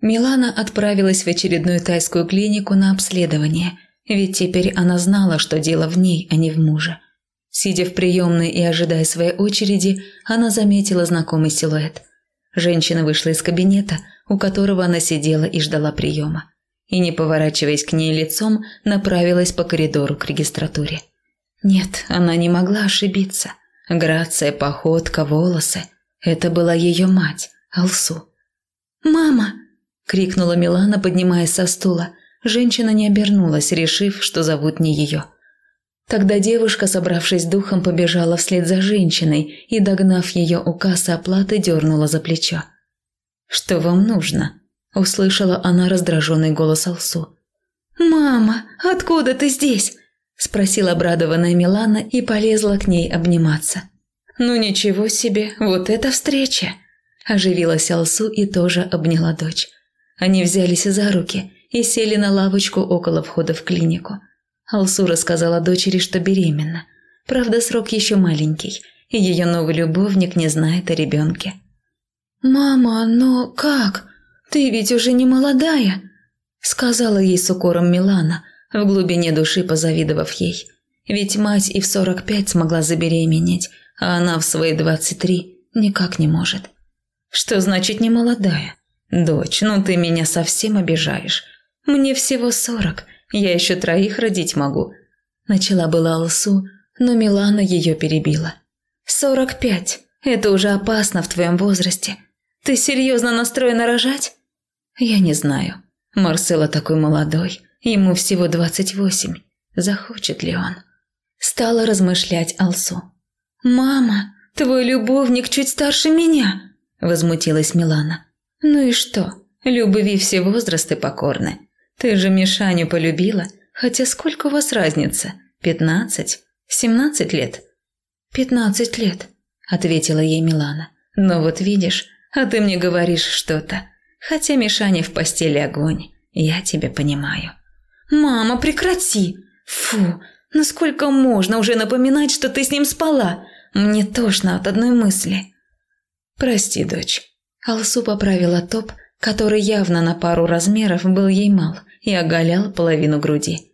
Милана отправилась в очередную тайскую клинику на обследование, ведь теперь она знала, что дело в ней, а не в муже. Сидя в приемной и ожидая своей очереди, она заметила знакомый силуэт. Женщина вышла из кабинета, у которого она сидела и ждала приема. И, не поворачиваясь к ней лицом, направилась по коридору к регистратуре. Нет, она не могла ошибиться. Грация, походка, волосы – это была ее мать, Алсу. «Мама!» – крикнула Милана, поднимаясь со стула. Женщина не обернулась, решив, что зовут не ее – Тогда девушка, собравшись духом, побежала вслед за женщиной и, догнав ее у кассы оплаты, дернула за плечо. «Что вам нужно?» – услышала она раздраженный голос Алсу. «Мама, откуда ты здесь?» – спросила обрадованная Милана и полезла к ней обниматься. «Ну ничего себе, вот это встреча!» – оживилась Алсу и тоже обняла дочь. Они взялись за руки и сели на лавочку около входа в клинику – Алсу рассказала дочери, что беременна. Правда, срок еще маленький, и ее новый любовник не знает о ребенке. «Мама, но как? Ты ведь уже не молодая», – сказала ей с укором Милана, в глубине души позавидовав ей. Ведь мать и в сорок пять смогла забеременеть, а она в свои двадцать три никак не может. «Что значит не молодая? Дочь, ну ты меня совсем обижаешь. Мне всего сорок, я еще троих родить могу». Начала была Алсу, но Милана ее перебила. «Сорок пять. Это уже опасно в твоем возрасте. Ты серьезно настроена рожать?» «Я не знаю. Марсело такой молодой. Ему всего двадцать восемь. Захочет ли он?» Стала размышлять Алсу. «Мама, твой любовник чуть старше меня!» Возмутилась Милана. «Ну и что? Любви все возрасты покорны. Ты же Мишаню полюбила, хотя сколько у вас разница? Пятнадцать? Семнадцать лет?» «Пятнадцать лет», – ответила ей Милана. «Но вот видишь, а ты мне говоришь что-то. Хотя Мишаня в постели огонь, я тебя понимаю». «Мама, прекрати! Фу, насколько можно уже напоминать, что ты с ним спала? Мне тошно от одной мысли». «Прости, дочь». Алсу поправила топ, который явно на пару размеров был ей мал и оголял половину груди.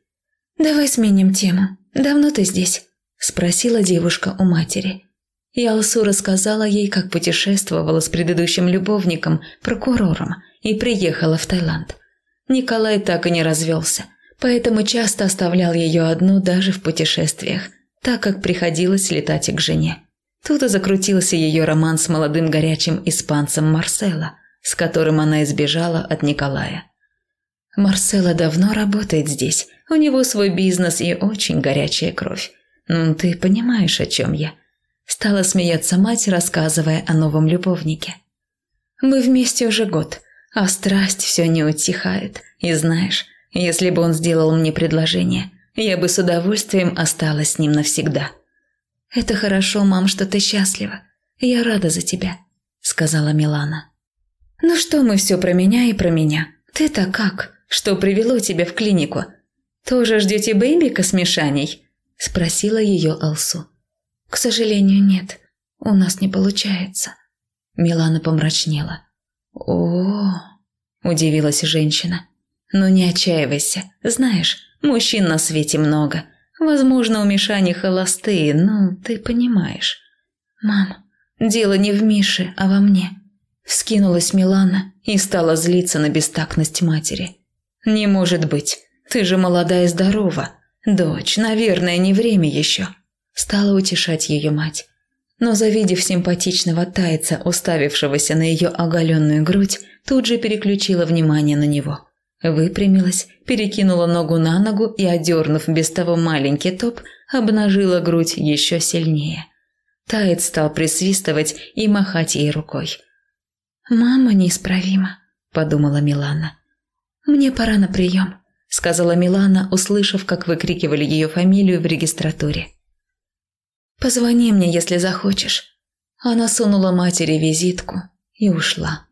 «Давай сменим тему. Давно ты здесь?» – спросила девушка у матери. И Алсу рассказала ей, как путешествовала с предыдущим любовником, прокурором, и приехала в Таиланд. Николай так и не развелся, поэтому часто оставлял ее одну даже в путешествиях, так как приходилось летать к жене. Тут и закрутился ее роман с молодым горячим испанцем Марсело, с которым она избежала от Николая. Марсело давно работает здесь, у него свой бизнес и очень горячая кровь. Ну, ты понимаешь, о чем я?» Стала смеяться мать, рассказывая о новом любовнике. «Мы вместе уже год, а страсть все не утихает. И знаешь, если бы он сделал мне предложение, я бы с удовольствием осталась с ним навсегда». «Это хорошо, мам, что ты счастлива. Я рада за тебя», — сказала Милана. «Ну что мы все про меня и про меня? Ты-то как? Что привело тебя в клинику? Тоже ждете бэйбика с Мишаней?» – спросила ее Алсу. «К сожалению, нет. У нас не получается». Милана помрачнела. о удивилась женщина. «Ну не отчаивайся. Знаешь, мужчин на свете много. Возможно, у Мишани холостые, но ты понимаешь». «Мам, дело не в Мише, а во мне. Вскинулась Милана и стала злиться на бестактность матери. «Не может быть. Ты же молодая и здорова. Дочь, наверное, не время еще». Стала утешать ее мать. Но завидев симпатичного тайца, уставившегося на ее оголенную грудь, тут же переключила внимание на него. Выпрямилась, перекинула ногу на ногу и, одернув без того маленький топ, обнажила грудь еще сильнее. Таец стал присвистывать и махать ей рукой – «Мама неисправима», – подумала Милана. «Мне пора на прием», – сказала Милана, услышав, как выкрикивали ее фамилию в регистратуре. «Позвони мне, если захочешь». Она сунула матери визитку и ушла.